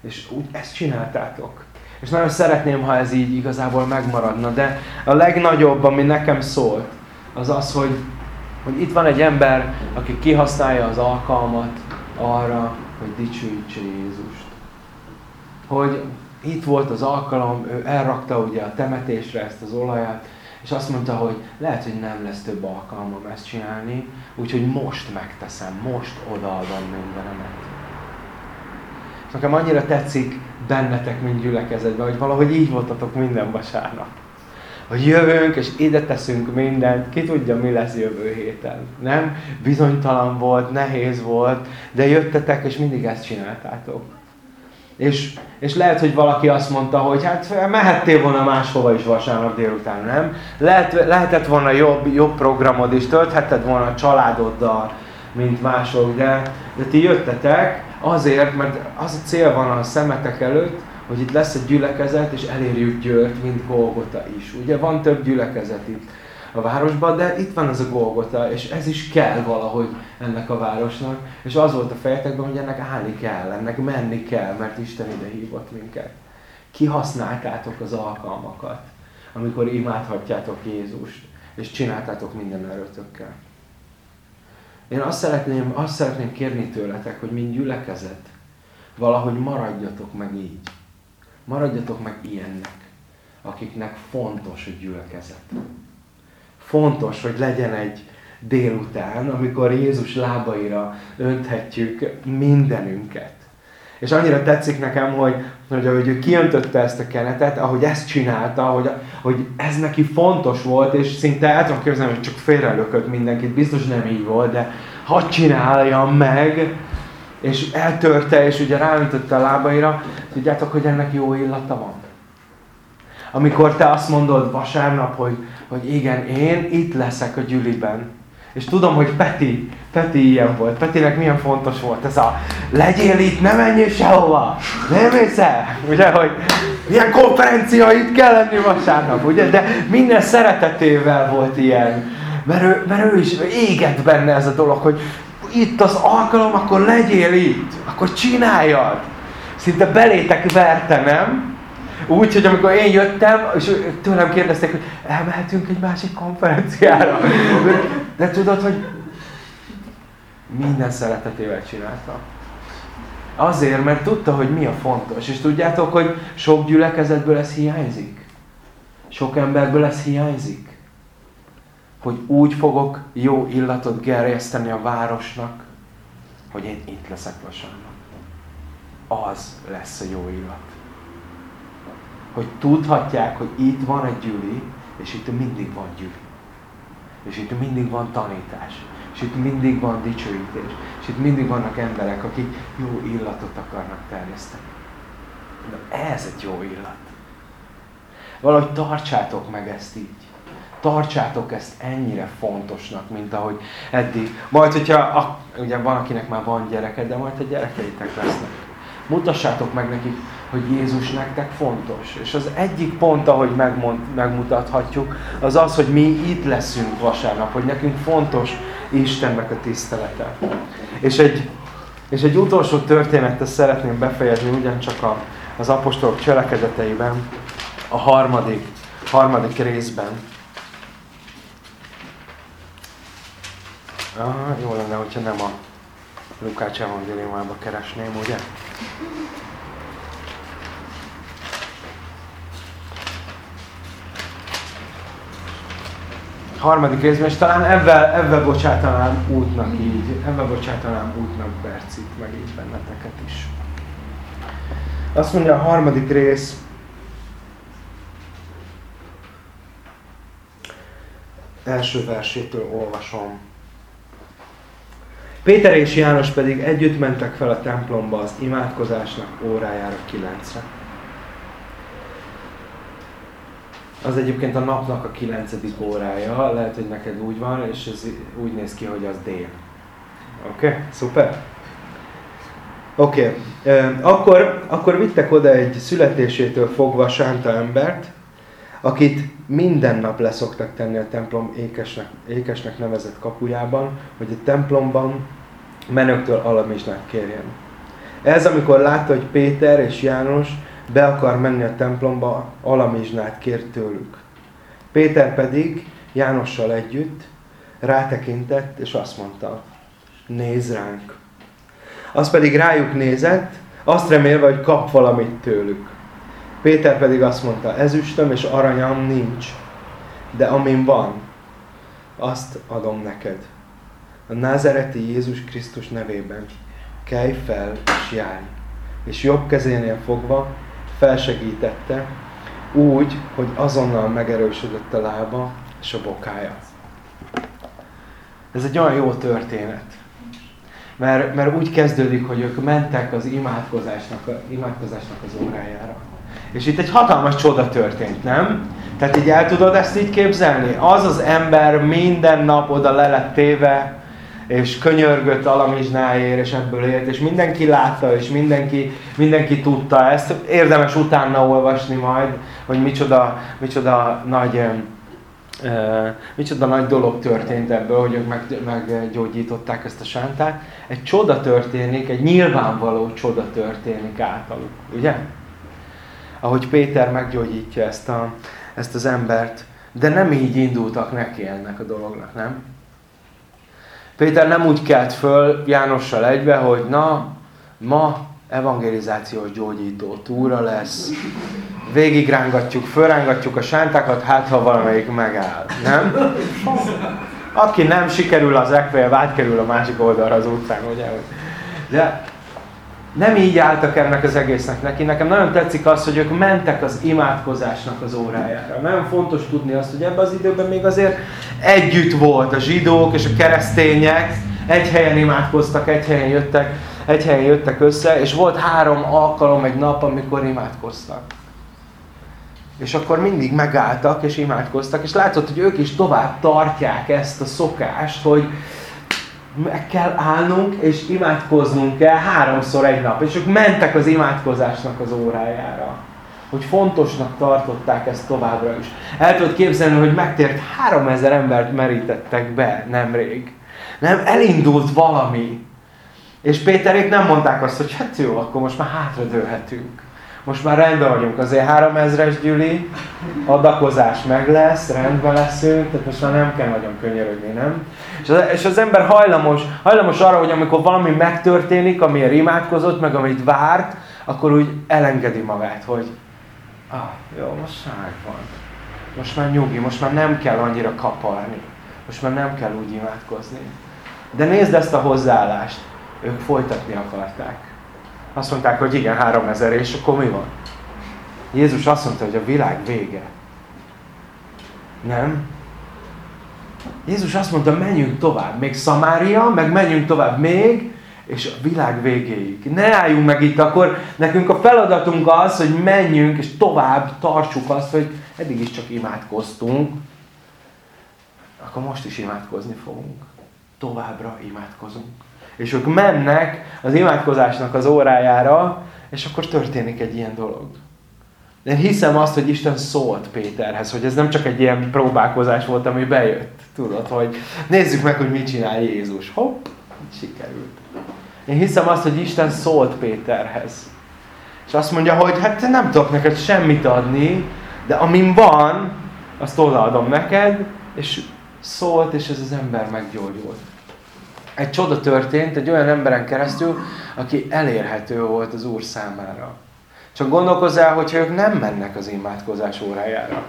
S1: És úgy ezt csináltátok. És nagyon szeretném, ha ez így igazából megmaradna, de a legnagyobb, ami nekem szólt, az az, hogy, hogy itt van egy ember, aki kihasználja az alkalmat arra, hogy dicsőítse Jézust. Hogy itt volt az alkalom, ő elrakta ugye a temetésre ezt az olajat, és azt mondta, hogy lehet, hogy nem lesz több alkalmam ezt csinálni, úgyhogy most megteszem, most odaadom mindenemet. És nekem annyira tetszik bennetek, mint gyülekezetben, hogy valahogy így voltatok minden vasárnap. Hogy jövünk, és ide teszünk mindent, ki tudja, mi lesz jövő héten. Nem? Bizonytalan volt, nehéz volt, de jöttetek, és mindig ezt csináltátok. És, és lehet, hogy valaki azt mondta, hogy hát mehettél volna máshova is vasárnap délután, nem? Lehet, lehetett volna jobb, jobb programod is, tölthetted volna a családoddal, mint mások, de, de ti jöttetek azért, mert az a cél van a szemetek előtt, hogy itt lesz egy gyülekezet, és elérjük Győrt, mint Golgota is. Ugye van több gyülekezet itt a városban, de itt van az a Golgota, és ez is kell valahogy ennek a városnak. És az volt a fejetekben, hogy ennek állni kell, ennek menni kell, mert Isten ide hívott minket. Kihasználtátok az alkalmakat, amikor imádhatjátok Jézust, és csináltátok minden erőtökkel. Én azt szeretném, azt szeretném kérni tőletek, hogy mind gyülekezet, valahogy maradjatok meg így. Maradjatok meg ilyennek, akiknek fontos a gyülekezet fontos, hogy legyen egy délután, amikor Jézus lábaira önthetjük mindenünket. És annyira tetszik nekem, hogy, hogy ahogy ő kiöntötte ezt a kenetet, ahogy ezt csinálta, hogy, hogy ez neki fontos volt, és szinte el tudom képzelni, hogy csak félrelökött mindenkit, biztos nem így volt, de hadd csináljam meg, és eltörte, és ugye ráöntötte a lábaira, tudjátok, hogy ennek jó illata van? Amikor te azt mondod vasárnap, hogy, hogy igen, én itt leszek a gyűliben. És tudom, hogy Peti, Peti ilyen volt. Petinek milyen fontos volt ez a legyél itt, ne menjél sehova, nem mész. Ugye, hogy milyen konferencia itt kell lenni vasárnap, ugye? De minden szeretetével volt ilyen. Mert ő, mert ő is égett benne ez a dolog, hogy itt az alkalom, akkor legyél itt, akkor csináljad. Szinte belétek verte, nem? Úgy, hogy amikor én jöttem, és tőlem kérdezték, hogy elmehetünk egy másik konferenciára. De tudod, hogy minden szeretetével csinálta. Azért, mert tudta, hogy mi a fontos. És tudjátok, hogy sok gyülekezetből ez hiányzik. Sok emberből ez hiányzik. Hogy úgy fogok jó illatot gerjeszteni a városnak, hogy én itt leszek vasárnap. Az lesz a jó illat hogy tudhatják, hogy itt van egy gyüli, és itt mindig van gyüli. És itt mindig van tanítás. És itt mindig van dicsőítés. És itt mindig vannak emberek, akik jó illatot akarnak terjeszteni. De ez egy jó illat. Valahogy tartsátok meg ezt így. Tartsátok ezt ennyire fontosnak, mint ahogy eddig. Majd, hogyha, a, ugye van, akinek már van gyereke, de majd a gyerekeitek lesznek. Mutassátok meg nekik, hogy Jézus nektek fontos. És az egyik pont, ahogy megmond, megmutathatjuk, az az, hogy mi itt leszünk vasárnap, hogy nekünk fontos Istennek a tisztelete. És egy, és egy utolsó történetet szeretném befejezni ugyancsak a, az apostolok cselekedeteiben, a harmadik, harmadik részben. Aha, jó lenne, hogyha nem a Lukács evangéliumába keresném, ugye? harmadik részben, és talán ebben, ebben bocsátanám útnak így, ebben bocsátanám útnak Bercit, meg így benneteket is. Azt mondja a harmadik rész, első versétől olvasom. Péter és János pedig együtt mentek fel a templomba az imádkozásnak órájára kilencre. Az egyébként a napnak a kilencedik órája, lehet, hogy neked úgy van, és ez úgy néz ki, hogy az dél. Oké, okay? szuper. Oké, okay. akkor, akkor vittek oda egy születésétől fogva sánta embert, akit minden nap leszoktak tenni a templom ékesnek, ékesnek nevezett kapujában, hogy a templomban menőktől alamizsnát kérjen. Ez, amikor látta, hogy Péter és János be akar menni a templomba, alamizsnát kér tőlük. Péter pedig Jánossal együtt rátekintett, és azt mondta, nézz ránk. Az pedig rájuk nézett, azt remélve, hogy kap valamit tőlük. Péter pedig azt mondta, ezüstöm és aranyam nincs, de amin van, azt adom neked. A názereti Jézus Krisztus nevében kelj fel és járj. És jobb kezénél fogva felsegítette, úgy, hogy azonnal megerősödött a lába és a bokája. Ez egy olyan jó történet. Mert, mert úgy kezdődik, hogy ők mentek az imádkozásnak, imádkozásnak az órájára. És itt egy hatalmas csoda történt, nem? Tehát így el tudod ezt így képzelni? Az az ember minden nap oda le lett téve, és könyörgött alamizsnáért, és ebből élt, és mindenki látta, és mindenki, mindenki tudta ezt. Érdemes utána olvasni majd, hogy micsoda, micsoda nagy Uh, micsoda nagy dolog történt ebből, hogy ők meg, meggyógyították ezt a sántát. Egy csoda történik, egy nyilvánvaló csoda történik általuk, ugye? Ahogy Péter meggyógyítja ezt, a, ezt az embert, de nem így indultak neki ennek a dolognak, nem? Péter nem úgy kelt föl Jánossal egybe, hogy na, ma evangelizációs gyógyító túra lesz, végigrángatjuk, fölrángatjuk a sántákat, hát ha valamelyik megáll, nem? Aki nem sikerül az ekvél, átkerül a másik oldalra az utcán, ugye? De nem így álltak ennek az egésznek neki. Nekem nagyon tetszik az, hogy ők mentek az imádkozásnak az órájára. Nagyon fontos tudni azt, hogy ebben az időben még azért együtt volt a zsidók és a keresztények, egy helyen imádkoztak, egy helyen jöttek, egy helyen jöttek össze, és volt három alkalom egy nap, amikor imádkoztak. És akkor mindig megálltak és imádkoztak, és látszott, hogy ők is tovább tartják ezt a szokást, hogy meg kell állnunk, és imádkoznunk kell háromszor egy nap. És ők mentek az imádkozásnak az órájára. Hogy fontosnak tartották ezt továbbra is. El tudod képzelni, hogy megtért három ezer embert merítettek be nemrég. Nem, elindult valami. És Péterék nem mondták azt, hogy hát jó, akkor most már hátradőlhetünk. Most már rendben vagyunk, azért 3000-es gyűli, adakozás meg lesz, rendben leszünk, tehát most már nem kell nagyon könyörögni, nem? És az, ember hajlamos, hajlamos arra, hogy amikor valami megtörténik, amiért imádkozott, meg amit várt, akkor úgy elengedi magát, hogy ah, jó, most van. Most már nyugi, most már nem kell annyira kaparni. Most már nem kell úgy imádkozni. De nézd ezt a hozzáállást. Ők folytatni akarták. Azt mondták, hogy igen, három ezer, és akkor mi van? Jézus azt mondta, hogy a világ vége. Nem? Jézus azt mondta, menjünk tovább, még Szamária, meg menjünk tovább még, és a világ végéig. Ne álljunk meg itt, akkor nekünk a feladatunk az, hogy menjünk, és tovább tartsuk azt, hogy eddig is csak imádkoztunk, akkor most is imádkozni fogunk. Továbbra imádkozunk. És ők mennek az imádkozásnak az órájára, és akkor történik egy ilyen dolog. Én hiszem azt, hogy Isten szólt Péterhez, hogy ez nem csak egy ilyen próbálkozás volt, ami bejött. Tudod, hogy nézzük meg, hogy mit csinál Jézus. Hopp, sikerült. Én hiszem azt, hogy Isten szólt Péterhez. És azt mondja, hogy hát nem tudok neked semmit adni, de amin van, azt odaadom neked, és szólt, és ez az ember meggyógyult. Egy csoda történt egy olyan emberen keresztül, aki elérhető volt az Úr számára. Csak gondolkozzál, hogyha ők nem mennek az imádkozás órájára.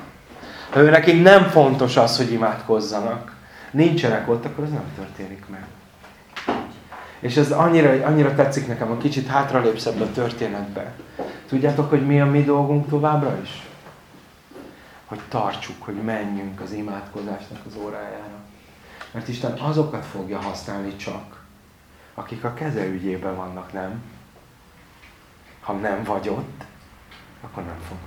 S1: Ha ő nekik nem fontos az, hogy imádkozzanak, nincsenek ott, akkor ez nem történik meg. És ez annyira, annyira tetszik nekem, hogy kicsit hátralépsz ebbe a történetbe. Tudjátok, hogy mi a mi dolgunk továbbra is? Hogy tartsuk, hogy menjünk az imádkozásnak az órájára. Mert Isten azokat fogja használni csak, akik a keze ügyében vannak, nem? Ha nem vagy ott, akkor nem fog.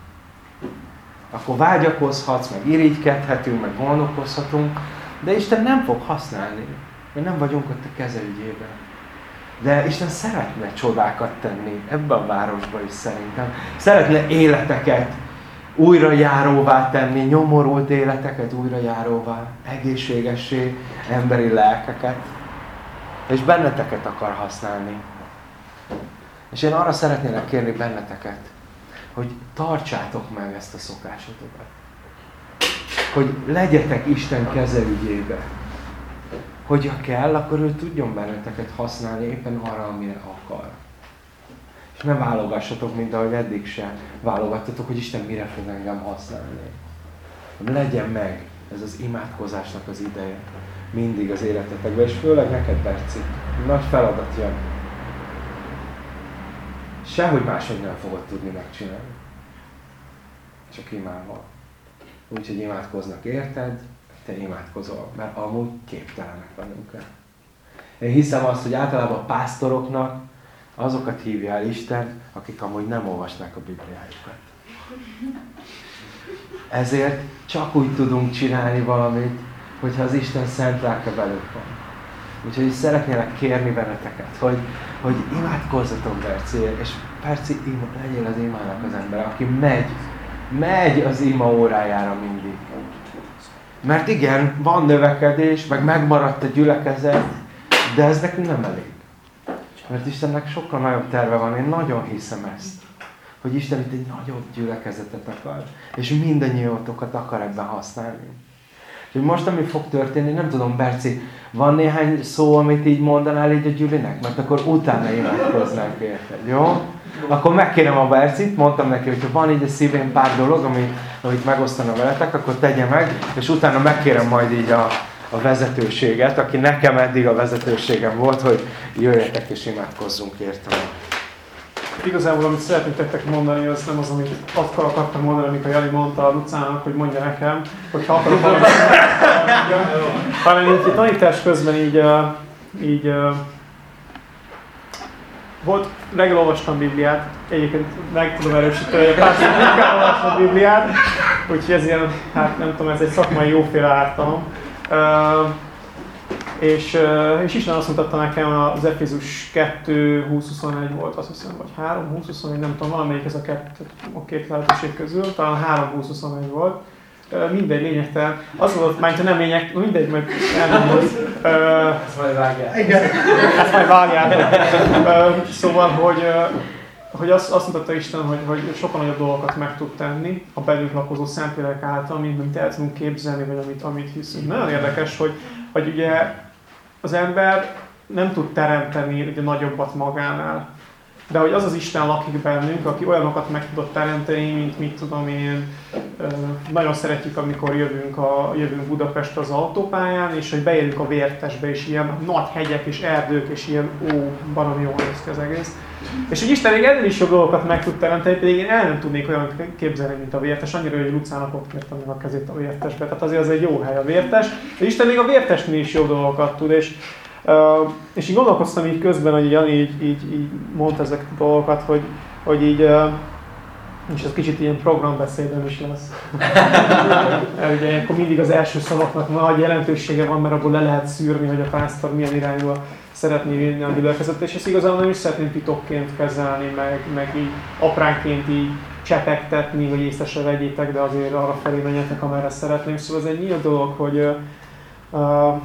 S1: Akkor vágyakozhatsz, meg irigykedhetünk, meg gondolkozhatunk, de Isten nem fog használni, mert nem vagyunk ott a keze. De Isten szeretne csodákat tenni ebben a városban is szerintem. Szeretne életeket újrajáróvá tenni, nyomorult életeket újrajáróvá, egészségessé, emberi lelkeket. És benneteket akar használni. És én arra szeretnélek kérni benneteket, hogy tartsátok meg ezt a szokásotokat. Hogy legyetek Isten kezelügyébe. Hogyha kell, akkor ő tudjon benneteket használni éppen arra, amire akar. És ne válogassatok, mint ahogy eddig se válogattatok, hogy Isten mire fog engem használni. Legyen meg ez az imádkozásnak az ideje. Mindig az életetekben, és főleg neked, Berci. Nagy feladat jön. Sehogy máshogy nem fogod tudni megcsinálni. Csak imával. Úgyhogy imádkoznak érted, te imádkozol, mert amúgy képtelenek vagyunk el. Én hiszem azt, hogy általában a pásztoroknak azokat hívja el Isten, akik amúgy nem olvasnak a Bibliájukat. Ezért csak úgy tudunk csinálni valamit, hogyha az Isten szent lelke velünk van. Úgyhogy szeretnélek kérni benneteket, hogy, hogy imádkozzatok Berciért, és Perci ima, legyél az imának az ember, aki megy, megy az ima órájára mindig. Mert igen, van növekedés, meg megmaradt a gyülekezet, de ez nekünk nem elég. Mert Istennek sokkal nagyobb terve van, én nagyon hiszem ezt. Hogy Isten itt egy nagyobb gyülekezetet akar, és mindannyiótokat akar ebben használni. Úgyhogy most, ami fog történni, nem tudom, Berci, van néhány szó, amit így mondanál így a Gyülinek? Mert akkor utána imádkoznánk érted, jó? Akkor megkérem a Bercit, mondtam neki, hogy ha van így a szívén pár dolog, amit, amit megosztana veletek, akkor tegye meg, és utána megkérem majd így a, a vezetőséget, aki nekem eddig a vezetőségem volt, hogy jöjjetek és imádkozzunk értem.
S2: Igazából, amit szeretnék nektek mondani, az nem az, amit akkor akartam mondani, amikor Jani mondta a Lucának, hogy mondja nekem, hogy ha akarok valamit hanem így tanítás közben így, így volt, reggel olvastam Bibliát, egyébként meg tudom erősíteni, hogy a pár a Bibliát, úgyhogy ez ilyen, hát nem tudom, ez egy szakmai jóféle ártalom. És, és Isten azt mutatta nekem, az Efézus 2 20-21 volt, azt hiszem, vagy 3 20-21, nem tudom, valamelyik ez a, két, a két lehetőség közül, talán 3 20-21 volt. Mindegy, lényegtelen. Az volt, már nem lényeg, mindegy, mert elmondod.
S1: Ezt majd vágják. Igen.
S2: Ezt majd vágják. Szóval, hogy hogy azt, azt mutatta Isten, hogy, hogy sokkal nagyobb dolgokat meg tud tenni a belünk lakozó Szentlélek által, mint amit el tudunk képzelni, vagy amit, amit hiszünk. Nagyon érdekes, hogy, hogy ugye az ember nem tud teremteni ugye nagyobbat magánál. De hogy az az Isten lakik bennünk, aki olyanokat meg tudott teremteni, mint mit tudom én, nagyon szeretjük, amikor jövünk, a, jövünk Budapest az autópályán, és hogy beérünk a vértesbe, és ilyen nagy hegyek és erdők, és ilyen ó, baromi jól néz ki az egész. És hogy Isten még ennél is jó dolgokat meg tud teremteni, pedig én el nem tudnék olyan képzelni, mint a vértes. Annyira, hogy Lucának ott kértem meg a kezét a vértesbe. Tehát azért az egy jó hely a vértes. De Isten még a vértesnél is jó dolgokat tud. És, uh, és így gondolkoztam így közben, hogy Jani így, így, így mondta ezeket a dolgokat, hogy, hogy így uh, és ez kicsit ilyen programbeszédem is lesz. ugye akkor mindig az első szavaknak nagy jelentősége van, mert abból le lehet szűrni, hogy a pásztor milyen irányba szeretné vinni a gyülekezet, és ezt igazából nem is szeretném titokként kezelni, meg, meg így apránként így csepegtetni, hogy észre se vegyétek, de azért arra felé menjetek, amerre szeretném. Szóval ez egy nyílt dolog, hogy uh,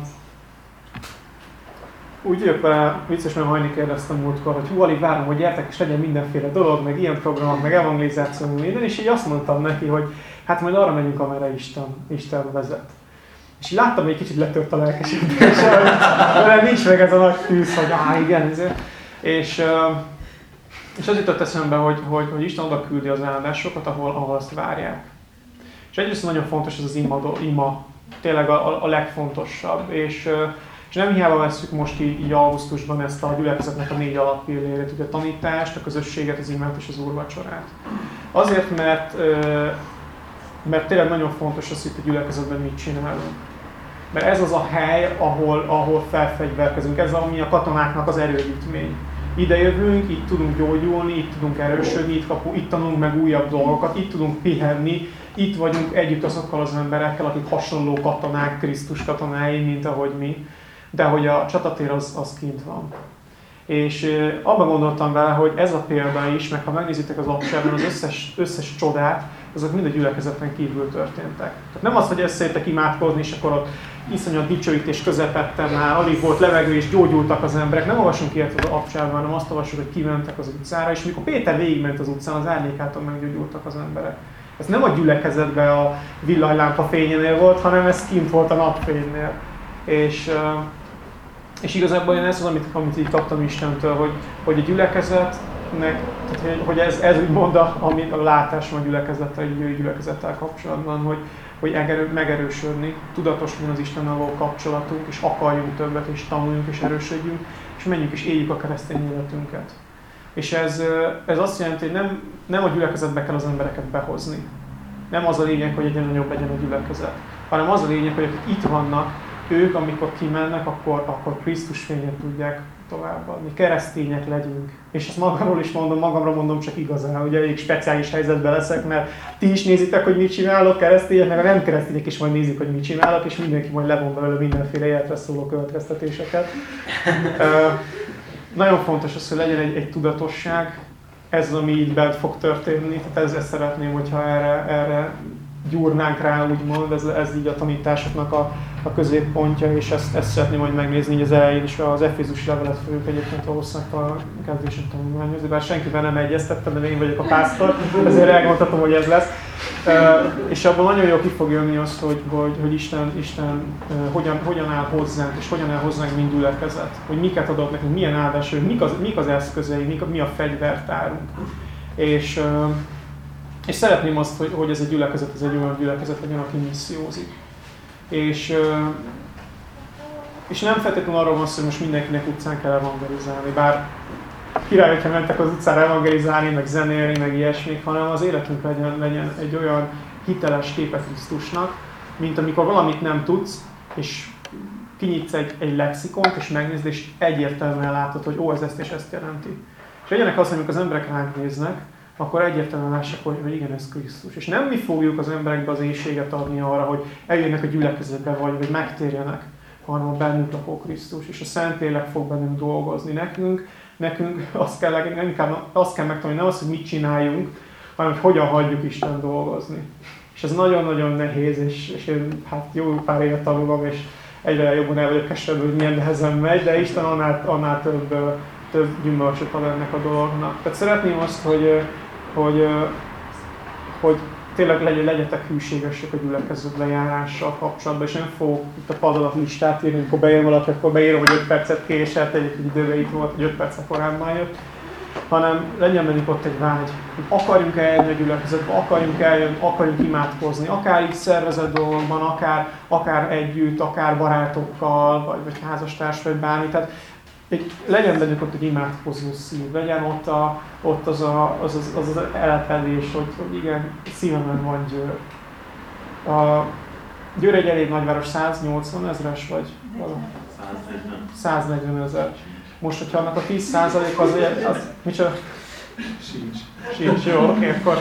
S2: úgy jött be, vicces, mert hajni kérdeztem múltkor, hogy hú, alig várom, hogy gyertek, és legyen mindenféle dolog, meg ilyen programok, meg evangelizáció, minden, és így azt mondtam neki, hogy hát majd arra megyünk, amerre Isten, Isten vezet. És így láttam, hogy egy kicsit letört a lelkesedés, hogy nincs meg ez a nagy tűz, hogy á, igen, ez. És, és az jutott eszembe, hogy, hogy, hogy Isten oda küldi az áldásokat, ahol, ahol azt várják. És egyrészt nagyon fontos ez az ima, ima tényleg a, a, legfontosabb. És, és nem hiába veszük most így, így augusztusban ezt a gyülekezetnek a négy alappillérét, ugye a tanítást, a közösséget, az imát és az úrvacsorát. Azért, mert, mert tényleg nagyon fontos az, hogy a gyülekezetben mit csinálunk. Mert ez az a hely, ahol, ahol felfegyverkezünk, ez ami a katonáknak az erőgyűjtmény. Ide jövünk, itt tudunk gyógyulni, itt tudunk erősödni, itt, kapu, itt tanulunk meg újabb dolgokat, itt tudunk pihenni, itt vagyunk együtt azokkal az emberekkel, akik hasonló katonák, Krisztus katonái, mint ahogy mi, de hogy a csatatér az, az kint van. És abban gondoltam vele, hogy ez a példa is, meg ha megnézitek az apsában az összes, összes csodát, azok mind a gyülekezeten kívül történtek. Tehát nem az, hogy összejöttek imádkozni, és akkor ott iszonyat dicsőítés közepette már, alig volt levegő, és gyógyultak az emberek. Nem olvasunk ilyet az apcsában, hanem azt olvasjuk, hogy kimentek az utcára, és mikor Péter végigment az utcán, az árnyékától meggyógyultak az emberek. Ez nem a gyülekezetben a villanylámpa fényénél volt, hanem ez kint volt a napfénynél. És, és igazából én ez az, amit, amit így kaptam Istentől, hogy, hogy a gyülekezetnek, tehát, hogy ez, ez úgymond a, ami a látásom a gyülekezettel, egy gyülekezettel kapcsolatban, hogy, hogy egerő, megerősödni, tudatos legyen az Istennel való kapcsolatunk, és akarjunk többet, és tanuljunk, és erősödjünk, és menjünk és éljük a keresztény életünket. És ez, ez azt jelenti, hogy nem, nem a gyülekezetbe kell az embereket behozni. Nem az a lényeg, hogy egyre nagyobb legyen a gyülekezet, hanem az a lényeg, hogy akik itt vannak, ők, amikor kimennek, akkor, akkor Krisztus fényet tudják továbbadni. Keresztények legyünk. És ezt magamról is mondom, magamra mondom csak igazán, hogy elég speciális helyzetben leszek, mert ti is nézitek, hogy mit csinálok, keresztények, meg a nem keresztények is majd nézik, hogy mit csinálok, és mindenki majd levon belőle mindenféle életre szóló következtetéseket. nagyon fontos az, hogy legyen egy, egy tudatosság, ez az, ami így bent fog történni, tehát ezzel szeretném, hogyha erre, erre gyúrnánk rá, úgymond, ez, ez így a tanításoknak a, a középpontja, és ezt, ezt szeretném majd megnézni így az elején is, az Efézus levelet fogjuk egyébként valószínűleg a kezdését tanulmányozni, bár senkivel nem egyeztettem, de én vagyok a pásztor, ezért elmondhatom, hogy ez lesz. Uh, és abban nagyon jól ki fog jönni az, hogy, hogy, hogy Isten, Isten uh, hogyan, hogyan áll hozzánk, és hogyan áll hozzánk mind gyülekezet, hogy miket adott nekünk, milyen áldás, mik az, mik az eszközei, mik, mi a fegyvertárunk. És uh, és szeretném azt, hogy, hogy ez egy gyülekezet, ez egy olyan gyülekezet legyen, aki missziózik. És, és nem feltétlenül arról van szó, hogy most mindenkinek utcán kell evangelizálni, bár király, hogyha mentek az utcára evangelizálni, meg zenélni, meg ilyesmi, hanem az életünk legyen, legyen egy olyan hiteles képe Krisztusnak, mint amikor valamit nem tudsz, és kinyitsz egy, egy lexikont, és megnézd, és egyértelműen látod, hogy ó, ez ezt és ezt jelenti. És legyenek az, amikor az emberek ránk néznek, akkor egyértelműen lássák, hogy, hogy igen, ez Krisztus. És nem mi fogjuk az emberekbe az éjséget adni arra, hogy eljönnek a gyülekezetbe, vagy, vagy megtérjenek, hanem a bennük lakó Krisztus. És a Szentlélek fog bennünk dolgozni. Nekünk, nekünk azt kell, inkább azt kell megtanulni, nem az, hogy mit csináljunk, hanem hogy hogyan hagyjuk Isten dolgozni. És ez nagyon-nagyon nehéz, és, és én hát jó pár évet tanulom, és egyre jobban el vagyok keseredve, hogy milyen nehezen megy, de Isten annál, annál több, több gyümölcsöt ad ennek a dolognak. Tehát szeretném azt, hogy, hogy, hogy tényleg legy, legyetek hűségesek a gyülekező lejárással kapcsolatban, és nem fogok itt a padon listát írni, amikor bejön valaki, akkor beírom, hogy 5 percet késett, egy időbe itt volt, hogy 5 percet korábban jött, hanem legyen bennünk ott egy vágy, hogy akarjunk eljönni a gyülekezetbe, akarjunk eljönni, akarjunk imádkozni, akár itt szervezett dolgokban, akár, akár együtt, akár barátokkal, vagy, vagy házastárs, vagy bármi. Tehát egy, legyen bennük ott egy imádkozó szív, legyen ott, a, ott az, a, az, az, az, az elpedés, hogy, hogy igen, szívemen van Győr. A, Győr egy elég nagyváros, 180 ezres vagy? 140. 140 ezer. Most, hogyha annak a 10% az, az micsoda? Sincs. Sincs, jó, oké, akkor,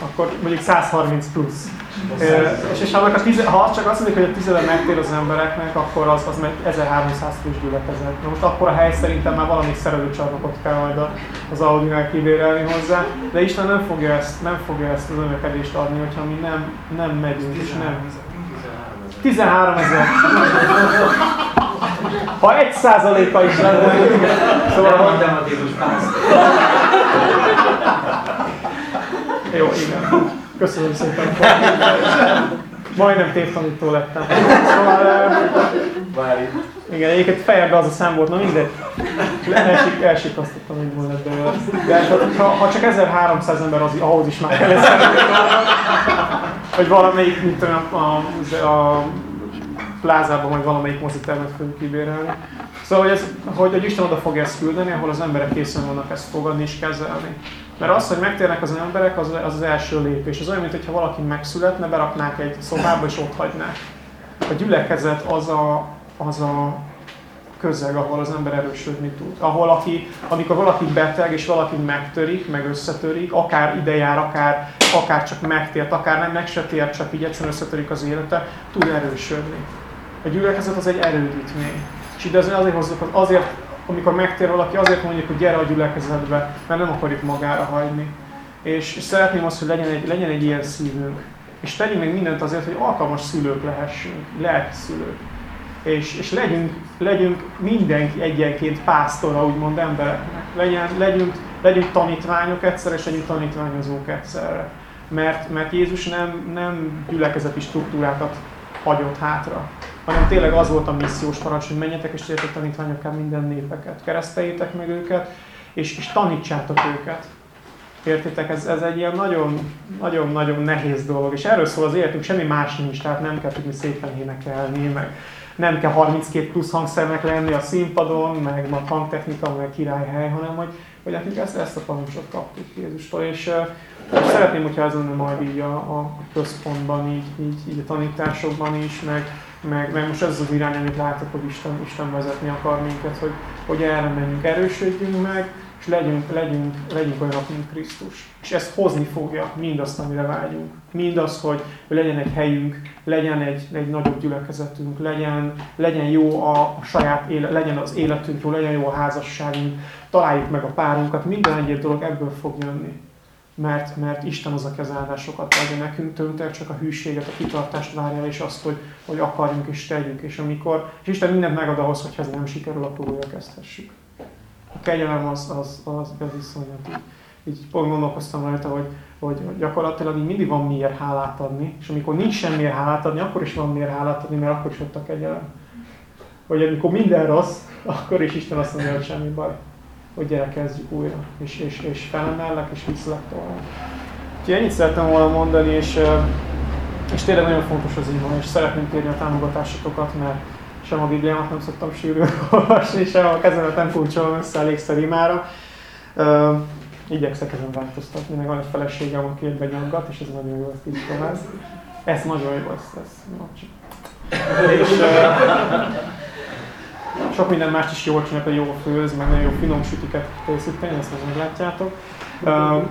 S2: akkor mondjuk 130 plusz. És, és annak a tize, ha csak azt mondjuk, hogy a tizede megtér az embereknek, akkor az, az meg 1300 plusz gyülekezet. Na most akkor a hely szerintem már valami szerelőcsarnokot kell majd az Audi-nál kibérelni hozzá, de Isten nem fogja ezt, nem fogja ezt az önökedést adni, hogyha mi nem, nem megyünk, és nem. 13 ezer. Ha egy százaléka is lenne,
S3: szóval... Nem matematikus
S2: Jó, igen. Köszönöm szépen. Majdnem tévtanító lettem. Szóval... Várj. Igen, egyébként fejembe az a szám volt, na mindegy. Elsik, elsikasztottam, hogy volna belőle. De hát, ha, ha csak 1300 ember, az, ahhoz is már kell ezt Vagy valamelyik, mint a, a, a plázában, vagy valamelyik mozitermet fogjuk kibérelni. Szóval, hogy, ez, hogy, hogy Isten oda fog ezt küldeni, ahol az emberek készen vannak ezt fogadni és kezelni. Mert az, hogy megtérnek az emberek, az az, az első lépés. Az olyan, mintha valaki megszületne, beraknák egy szobába és ott hagynák. A gyülekezet az a, az a közeg, ahol az ember erősödni tud. Ahol aki, amikor valaki beteg, és valaki megtörik, meg összetörik, akár ide jár, akár, akár csak megtért, akár nem meg se tér, csak így egyszerűen összetörik az élete, tud erősödni. A gyülekezet az egy erődítmény. És ide azért hozzuk, azért, amikor megtér valaki, azért mondjuk, hogy gyere a gyülekezetbe, mert nem akarjuk magára hagyni. És, szeretném azt, hogy legyen egy, legyen egy ilyen szívünk. És tegyünk meg mindent azért, hogy alkalmas szülők lehessünk, lehet szülők és, és legyünk, legyünk mindenki egyenként pásztora, úgymond embereknek. Legyen, legyünk, legyünk tanítványok egyszerre, és legyünk tanítványozók egyszerre. Mert, mert Jézus nem, nem gyülekezeti struktúrákat hagyott hátra, hanem tényleg az volt a missziós parancs, hogy menjetek és tegyétek tanítványokká minden népeket. Kereszteljétek meg őket, és, és tanítsátok őket. Értitek, ez, ez egy ilyen nagyon-nagyon nehéz dolog, és erről szól az életünk, semmi más nincs, tehát nem kell tudni szépen énekelni, meg, nem kell 32 plusz hangszernek lenni a színpadon, meg nagy hangtechnika, meg királyhely, hanem hogy, hogy nekünk ezt, ezt a parancsot kaptuk Jézustól. És, és szeretném, hogyha ez lenne majd így a, a központban, így, így, így a tanításokban is, meg, meg, meg most ez az irány, amit látok, hogy Isten, Isten vezetni akar minket, hogy, hogy erre menjünk, erősödjünk meg, és legyünk, legyünk, legyünk olyanok, mint Krisztus. És ez hozni fogja mindazt, amire vágyunk. Mindaz, hogy legyen egy helyünk, legyen egy, egy nagyobb gyülekezetünk, legyen, legyen jó a, a saját éle, legyen az életünk jó, legyen jó a házasságunk, találjuk meg a párunkat, minden egyéb dolog ebből fog jönni. Mert, mert Isten az, aki az áldásokat adja nekünk, tőlünk csak a hűséget, a kitartást várja, és azt, hogy, hogy akarjunk és tegyünk. És amikor, és Isten mindent megad ahhoz, hogy ez nem sikerül, akkor újra kezdhessük a kegyelem az, az, az, az iszonyat. Így, így pont gondolkoztam rajta, hogy, hogy gyakorlatilag így mindig van miért hálát adni, és amikor nincs semmiért hálát adni, akkor is van miért hálát adni, mert akkor is ott a kegyelem. Hogy amikor minden rossz, akkor is Isten azt mondja, hogy semmi baj. Hogy gyere, újra. És, és, és felemellek, és viszlek tovább. Úgyhogy ennyit szerettem volna mondani, és, és tényleg nagyon fontos az ima, és szeretném kérni a támogatásokat, mert sem a Bibliámat nem szoktam sűrűn olvasni, sem a kezemet nem kulcsolom össze elég imára. Uh, igyekszek ezen változtatni, meg van egy feleségem, aki egy benyaggat, és ez nagyon jó, ezt így tovább. Ez nagyon jó, ez, ez. És sok minden mást is jól csinál, jó főz, meg nagyon jó finom sütiket készíteni, ezt meg meglátjátok.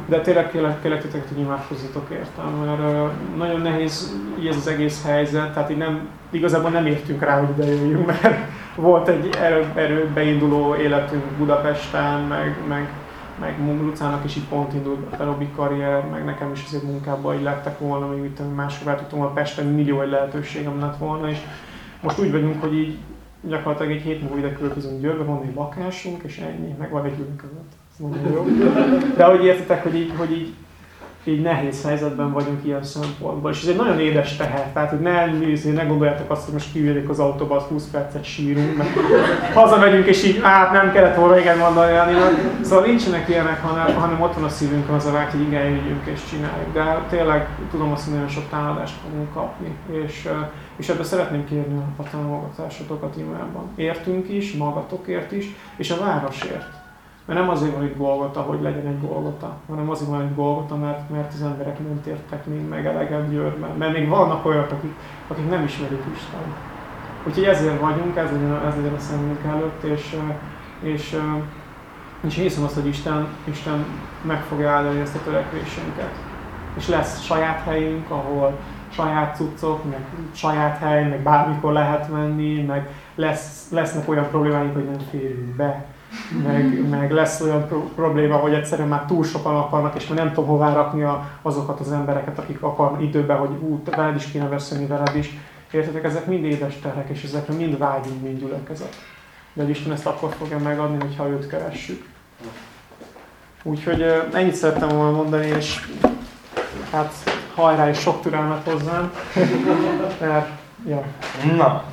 S2: De tényleg kérlek, kérlek titeket, hogy imádkozzatok értem, mert nagyon nehéz ez az egész helyzet, tehát így nem, igazából nem értünk rá, hogy ide jöjjünk, mert volt egy erő, erő beinduló életünk Budapesten, meg, meg, meg Lucának is így pont indult a Ferobi karrier, meg nekem is azért munkában így lettek volna, még itt máshol tudtam a Pesten millió egy lehetőségem lett volna, és most úgy vagyunk, hogy így gyakorlatilag egy hét múlva ide költözünk Győrbe, van egy lakásunk, és ennyi, meg van egy között nagyon jó. De hogy értitek, hogy így, hogy így, így nehéz helyzetben vagyunk ilyen szempontból. És ez egy nagyon édes teher, tehát hogy ne, ne gondoljátok azt, hogy most kiüljük az autóba, az 20 percet sírunk, mert hazamegyünk, és így, át nem kellett volna igen mondani, Szóval nincsenek ilyenek, hanem, hanem ott van a szívünkön az a vágy, hogy igen, jöjjünk és csináljuk. De tényleg tudom azt, hogy nagyon sok támadást fogunk kapni. És, és ebben szeretném kérni a támogatásotokat imában. Értünk is, magatokért is, és a városért. Mert nem azért van itt Golgota, hogy legyen egy Golgota, hanem azért van egy Golgota, mert, mert az emberek nem tértek még meg elegem Győrben. Mert még vannak olyanok, akik, akik nem ismerik Isten. Úgyhogy ezért vagyunk, ez legyen, ez legyen a szemünk előtt, és, és, és hiszem azt, hogy Isten, Isten meg fogja áldani ezt a törekvésünket. És lesz saját helyünk, ahol saját cuccok, meg saját hely, meg bármikor lehet menni, meg lesz, lesznek olyan problémáink, hogy nem férünk be meg, meg lesz olyan pro- probléma, hogy egyszerűen már túl sokan akarnak, és már nem tudom hová rakni a, azokat az embereket, akik akarnak időben, hogy ú, veled is kéne beszélni, veled is. Értetek, ezek mind édes terhek, és ezekre mind vágyunk, mind gyülekezet. De Isten ezt akkor fogja megadni, hogyha őt keressük. Úgyhogy ennyit szerettem volna mondani, és hát hajrá és sok türelmet hozzám. Mert, ja.
S1: Na,